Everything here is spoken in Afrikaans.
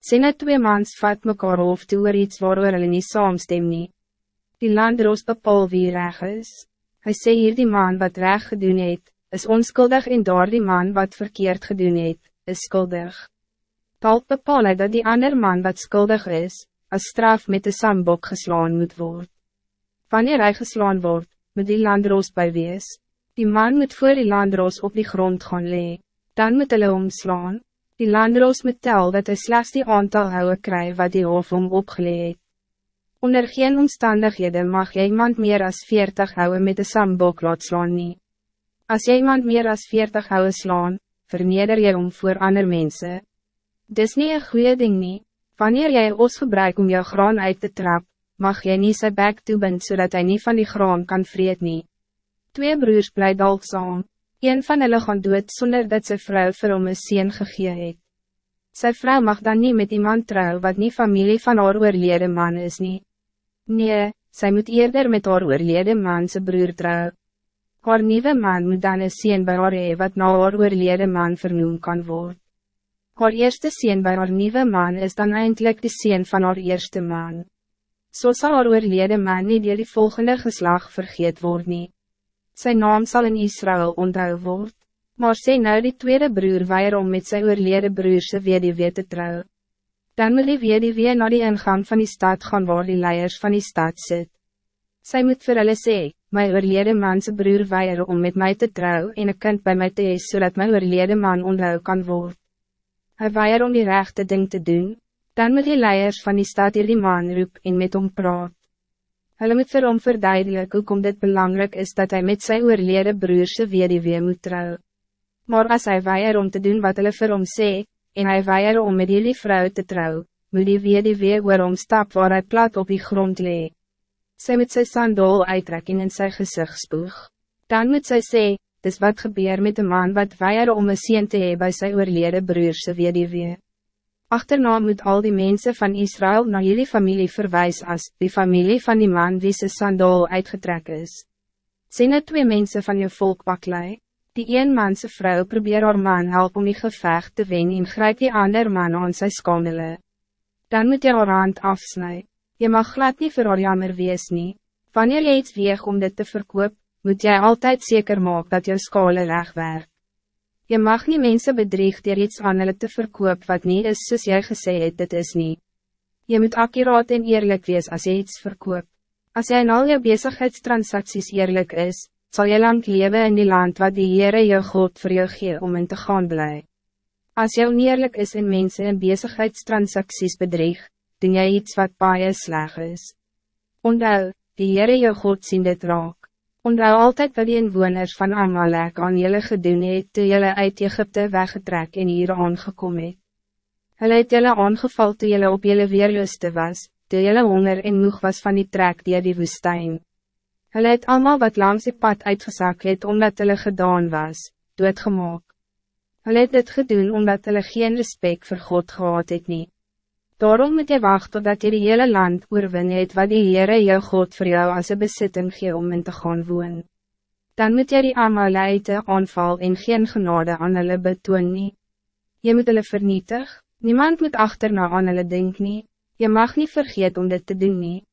Sê net twee mans vat mekaar hoofd toe oor iets waarover hulle nie saamstem nie. Die landroos bepaal wie reg is. Hij sê hier die man wat reg gedoen het, is onskuldig en daar die man wat verkeerd gedoen het, is skuldig. Talk bepaal hy dat die ander man wat skuldig is, als straf met de sambok geslaan moet worden. Wanneer hij geslaan wordt, moet die landroos bij wees. Die man moet voor die landroos op die grond gaan lee. Dan moet hulle omslaan. Die landroos moet tel dat hy slechts die aantal houwe kry wat die hof om opgeleed. Onder geen omstandighede mag jy iemand meer als 40 houwe met de sambok laat slaan nie. As jy iemand meer als 40 houwe slaan, verneder jy om voor ander mensen. Dis niet een goede ding nie. Wanneer jy os gebruik om jou graan uit te trap, mag jy nie sy bek toebind zodat hij niet van die graan kan vreet nie. Twee broers bly dalk saam, een van hulle gaan dood sonder dat sy vrou vir hom een sien gegee het. Sy vrou mag dan niet met iemand trouw wat niet familie van haar oorlede man is nie. Nee, zij moet eerder met haar oorlede man sy broer trouw. Haar nieuwe man moet dan een sien by haar hee wat na haar oorlede man vernoem kan worden. Haar eerste sien bij haar nieuwe man is dan eindelijk de sien van haar eerste man. So sal haar oorlede man nie dier die volgende geslag vergeet word nie. Sy naam zal in Israël onthou word, maar sê nou die tweede broer weier om met sy oorlede broerse weduwee te trouw. Dan moet die weduwee na die ingang van die stad gaan waar die leiers van die stad sit. Sy moet vir hulle sê, my oorlede manse broer weier om met mij te trouw en een kind bij mij te hees, zodat my oorlede man onthou kan word. Hij weier om die rechte ding te doen, Dan moet die leiers van die stad hier die man roep en met hom praat. Hulle moet vir hom verduidelik hoekom dit belangrijk is dat hij met zijn oorlede broerse weduwee moet trouw. Maar als hij weier om te doen wat hulle vir hom sê, en hij weier om met die vrou te trouw, moet die weduwee oor hom stap waar hij plat op die grond lee. Sy moet sy sandal uittrek en in sy gezicht spoeg. Dan moet sy sê, dis wat gebeur met de man wat weier om een sien te hee by sy oorlede broerse weduwee. Achterna moet al die mensen van Israël naar jullie familie verwijzen als die familie van die man wie zijn sandaal uitgetrek is. Zijn het twee mensen van je volk baklei? Die een manse vrouw probeer haar man help om die gevecht te wen en grijp die ander man aan sy skamele. Dan moet je haar hand afsnij. Je mag glad niet voor haar jammer wees nie. Wanneer je iets weeg om dit te verkoop, moet jij altijd zeker maken dat je skale reg werk. Je mag niet mensen bedrieg dier iets aan hulle te verkoop wat niet is soos jy gesê het dit is niet. Je moet akkuraat en eerlijk wees als je iets verkoop. Als jij in al je bezigheidstransacties eerlijk is, zal je lang leven in die land wat die Heere jou God voor jou gee om in te gaan blij. Als jou oneerlijk is en mensen in bezigheidstransacties bedrieg, doen jy iets wat baie sleg is. Ondou, die Heere jou God sien dit raak. Onthou altijd wat die inwoners van Amalek aan jullie gedoen het, toe jullie uit Egypte weggetrek en hier aangekom het. Hulle het jullie aangeval toe jullie op jullie weerluste was, toe jullie honger en moeg was van die trek die die woestijn. Hulle het allemaal wat langs die pad uitgezakt het omdat hulle gedaan was, doodgemaak. Hulle het dit gedoen omdat hulle geen respect voor God gehad het nie. Daarom moet je wachten totdat je die hele land oorwin het wat die Heere jou God voor jou als een bezitting gee om in te gaan woon. Dan moet je die Amalite aanval en geen genade aan hulle betoon nie. Je moet hulle vernietig, niemand moet achterna aan hulle denk nie, je mag niet vergeet om dit te doen nie.